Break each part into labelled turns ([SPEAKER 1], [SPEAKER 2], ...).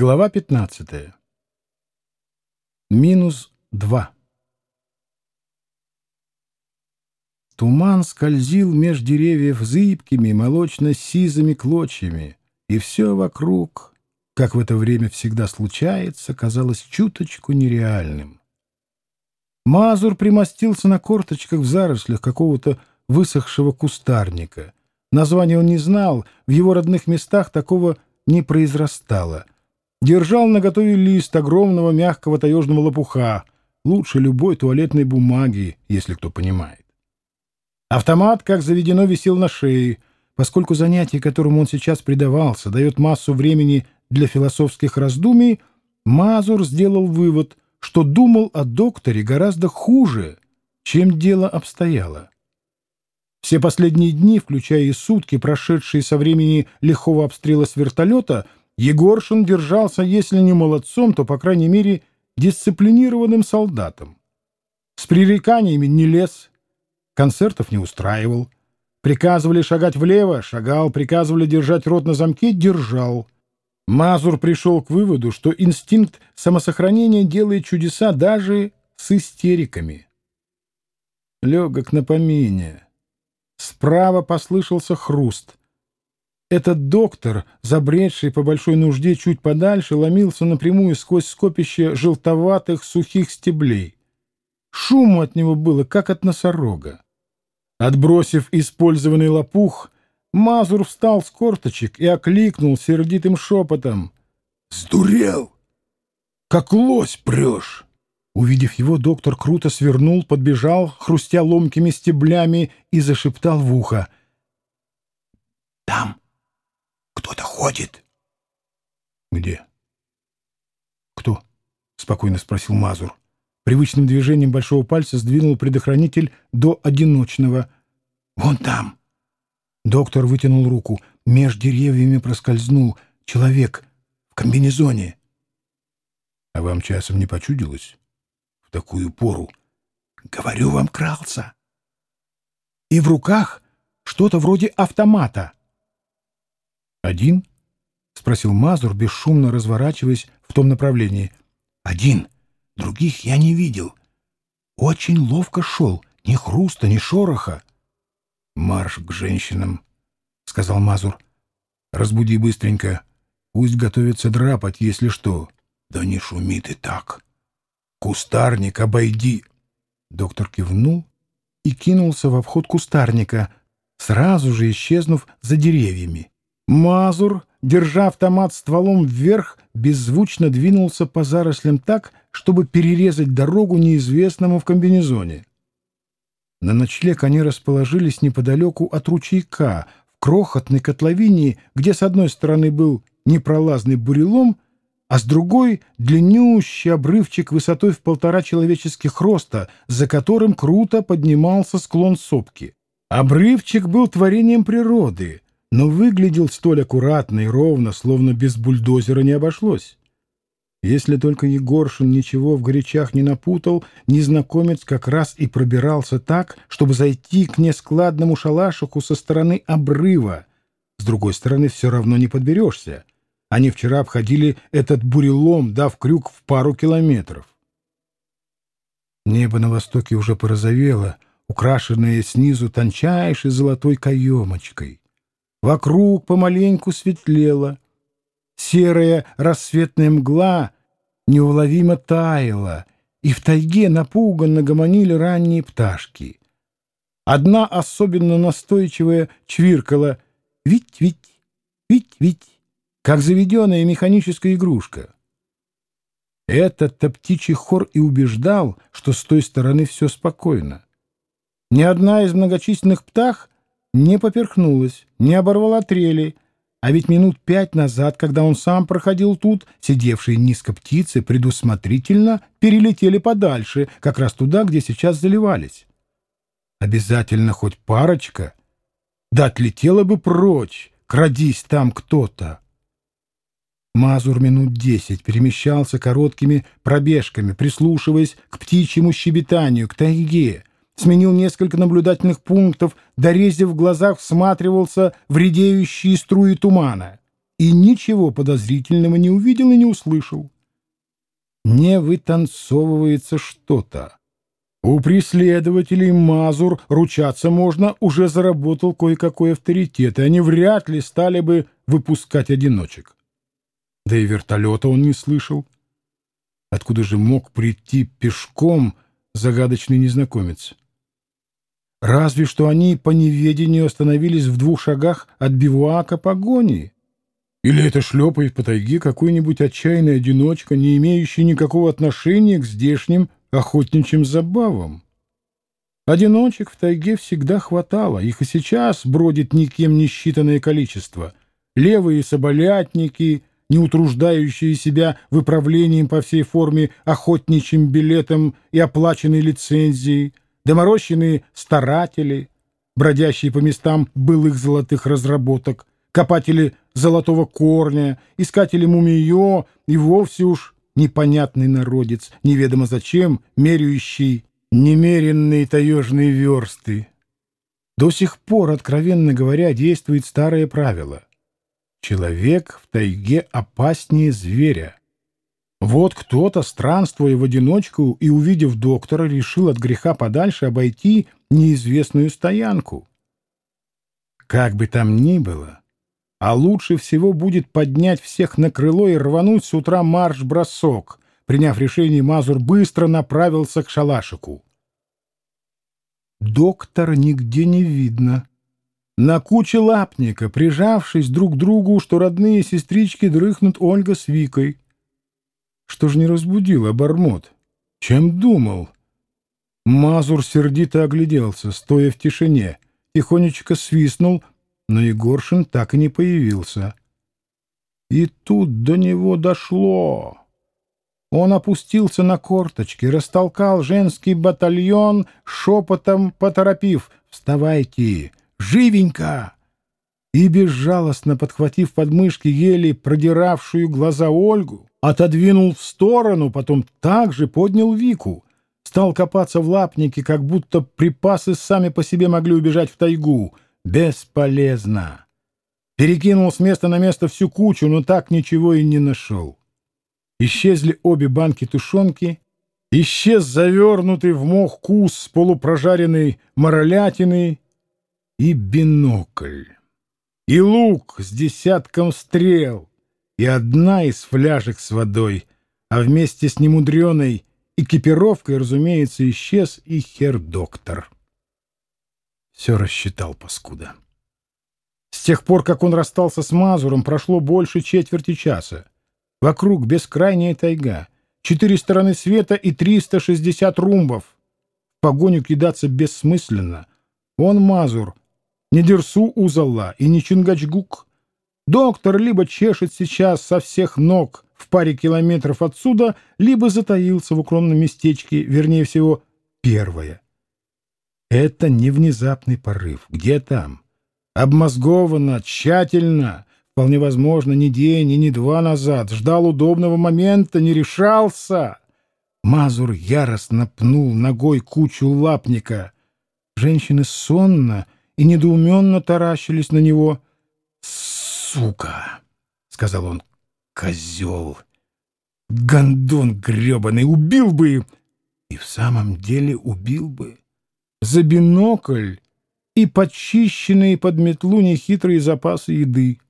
[SPEAKER 1] Глава 15. Минус 2. Туман скользил меж деревьев зыбкими, молочно-сизыми клочьями, и все вокруг, как в это время всегда случается, казалось чуточку нереальным. Мазур примостился на корточках в зарослях какого-то высохшего кустарника. Название он не знал, в его родных местах такого не произрастало — держал наготове лист огромного мягкого таежного лопуха, лучше любой туалетной бумаги, если кто понимает. Автомат, как заведено, висел на шее, поскольку занятие, которому он сейчас предавался, дает массу времени для философских раздумий, Мазур сделал вывод, что думал о докторе гораздо хуже, чем дело обстояло. Все последние дни, включая и сутки, прошедшие со времени лихого обстрела с вертолета — Егоршин держался, если не молодцом, то, по крайней мере, дисциплинированным солдатом. С пререканиями не лез, концертов не устраивал. Приказывали шагать влево — шагал, приказывали держать рот на замке — держал. Мазур пришел к выводу, что инстинкт самосохранения делает чудеса даже с истериками. Легок на помине. Справа послышался хруст — этот доктор, забредший по большой нужде чуть подальше, ломился напрямую сквозь скопище желтоватых сухих стеблей. Шуму от него было, как от носорога. Отбросив использованный лопух, Мазур встал с корточек и окликнул сердитым шепотом. «Сдурел! Как лось прешь!» Увидев его, доктор круто свернул, подбежал, хрустя ломкими стеблями, и зашептал в ухо. «Там кто-то. Где? Кто? Спокойно спросил Мазур. Привычным движением большого пальца сдвинул предохранитель до одиночного. Вон там. Доктор вытянул руку. Меж деревьями проскользнул человек в комбинезоне. А вам часом не почудилось? В такую пору. Говорю вам, крался. И в руках что-то вроде автомата. «Один?» — спросил Мазур, бесшумно разворачиваясь в том направлении. «Один. Других я не видел. Очень ловко шел. Ни хруста, ни шороха». «Марш к женщинам», — сказал Мазур. «Разбуди быстренько. Пусть готовятся драпать, если что». «Да не шуми ты так. Кустарник обойди». Доктор кивнул и кинулся в обход кустарника, сразу же исчезнув за деревьями. Мазур, держа автомат стволом вверх, беззвучно двинулся по зарослям так, чтобы перерезать дорогу неизвестному в комбинезоне. На ночлег они расположились неподалеку от ручейка, в крохотной котловине, где с одной стороны был непролазный бурелом, а с другой — длиннющий обрывчик высотой в полтора человеческих роста, за которым круто поднимался склон сопки. Обрывчик был творением природы — но выглядел столь аккуратно и ровно, словно без бульдозера не обошлось. Если только Егоршин ничего в горячах не напутал, незнакомец как раз и пробирался так, чтобы зайти к нескладному шалашику со стороны обрыва. С другой стороны, все равно не подберешься. Они вчера обходили этот бурелом, дав крюк в пару километров. Небо на востоке уже порозовело, украшенное снизу тончайшей золотой каемочкой. Вокруг помаленьку светлело. Серая рассветная мгла неуловимо таяла, и в тайге напуганно гомонили ранние пташки. Одна особенно настойчивая чвиркала «Вить-вить, вить-вить», как заведенная механическая игрушка. Этот-то птичий хор и убеждал, что с той стороны все спокойно. Ни одна из многочисленных птах не поперхнулась, не оборвала трели, а ведь минут пять назад, когда он сам проходил тут, сидевшие низко птицы предусмотрительно перелетели подальше, как раз туда, где сейчас заливались. Обязательно хоть парочка. Да отлетела бы прочь, крадись там кто-то. Мазур минут десять перемещался короткими пробежками, прислушиваясь к птичьему щебетанию, к тайге, сменил несколько наблюдательных пунктов, дорезив в глазах всматривался в редеющие струи тумана. и ничего подозрительного не увидел и не услышал. Не вытанцовывается что-то. У преследователей Мазур ручаться можно, уже заработал кое-какой авторитет, и они вряд ли стали бы выпускать одиночек. Да и вертолета он не слышал. Откуда же мог прийти пешком загадочный незнакомец? Разве что они по неведению остановились в двух шагах от бивуака погони. Или это шлепает по тайге какой-нибудь отчаянный одиночка, не имеющий никакого отношения к здешним охотничьим забавам. Одиночек в тайге всегда хватало, их и сейчас бродит никем не считанное количество. Левые соболятники, не утруждающие себя выправлением по всей форме охотничьим билетом и оплаченной лицензией, доморощенные старатели, бродящие по местам былых золотых разработок, копатели золотого корня, искатели мумиё и вовсе уж непонятный народец, неведомо зачем, меряющий немеренные таежные версты. До сих пор, откровенно говоря, действует старое правило. Человек в тайге опаснее зверя. Вот кто-то, странствуя в одиночку и увидев доктора, решил от греха подальше обойти неизвестную стоянку. Как бы там ни было, а лучше всего будет поднять всех на крыло и рвануть с утра марш-бросок. Приняв решение, Мазур быстро направился к шалашику. Доктора нигде не видно. На куче лапника, прижавшись друг к другу, что родные сестрички дрыхнут Ольга с Викой. Что ж не разбудил обормот? Чем думал? Мазур сердито огляделся, стоя в тишине, тихонечко свистнул — но Егоршин так и не появился. И тут до него дошло. Он опустился на корточки, растолкал женский батальон, шепотом поторопив «Вставайте! Живенько!» И, безжалостно подхватив подмышки еле продиравшую глаза Ольгу, отодвинул в сторону, потом также поднял Вику, стал копаться в лапнике, как будто припасы сами по себе могли убежать в тайгу — Бесполезно. Перекинул с места на место всю кучу, но так ничего и не нашел. Исчезли обе банки тушенки, исчез завернутый в мох кус с полупрожаренной моролятиной. И бинокль, и лук с десятком стрел, и одна из фляжек с водой, а вместе с немудреной экипировкой, разумеется, исчез и хер-доктор. Все рассчитал, паскуда. С тех пор, как он расстался с Мазуром, прошло больше четверти часа. Вокруг бескрайняя тайга, четыре стороны света и 360 румбов. В погоню кидаться бессмысленно. Он Мазур, не Дерсу Узалла и не Чингачгук. Доктор либо чешет сейчас со всех ног в паре километров отсюда, либо затаился в укромном местечке, вернее всего, первое — это не внезапный порыв. Где там? Обмозговано, тщательно. Вполне возможно, ни день, ни два назад. Ждал удобного момента, не решался. Мазур яростно пнул ногой кучу лапника. Женщины сонно и недоуменно таращились на него. «Сука!» — сказал он. «Козел! Гондон гребаный! Убил бы!» И в самом деле убил бы за бинокль и подчищенные под метлу нехитрые запасы еды.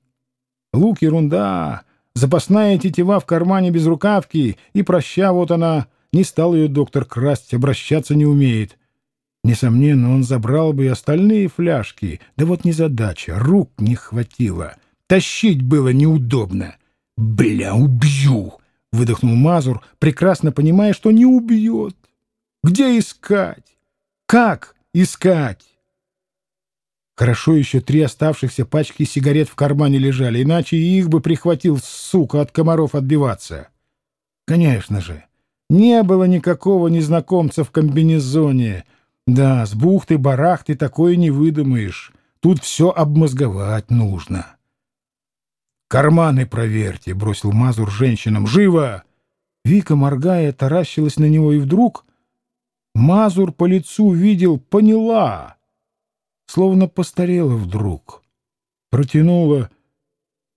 [SPEAKER 1] Лук — ерунда, запасная тетива в кармане без рукавки, и проща вот она, не стал ее доктор красть, обращаться не умеет. Несомненно, он забрал бы и остальные фляжки, да вот незадача, рук не хватило, тащить было неудобно. «Бля, убью!» — выдохнул Мазур, прекрасно понимая, что не убьет. «Где искать?» Как искать? Хорошо еще три оставшихся пачки сигарет в кармане лежали, иначе их бы прихватил, сука, от комаров отбиваться. Конечно же, не было никакого незнакомца в комбинезоне. Да, с бухты-барахты такое не выдумаешь. Тут все обмозговать нужно. «Карманы проверьте», — бросил Мазур женщинам. «Живо!» Вика, моргая, таращилась на него, и вдруг Мазур по лицу видел, поняла, словно постарела вдруг. Протянула.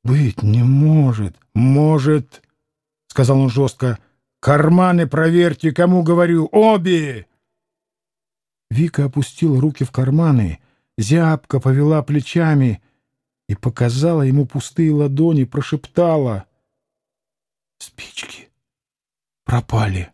[SPEAKER 1] «Быть не может! Может!» — сказал он жестко. «Карманы проверьте, кому говорю! Обе!» Вика опустила руки в карманы, зябко повела плечами и показала ему пустые ладони, прошептала. «Спички пропали».